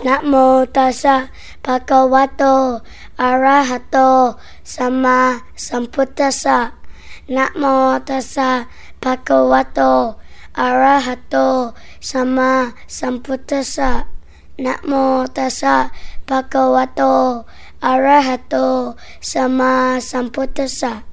Namo tassa bhagavato arahato sama samputasa. Namo tassa bhagavato arahato sama samputasa. Namo tassa bhagavato arahato sama samputasa.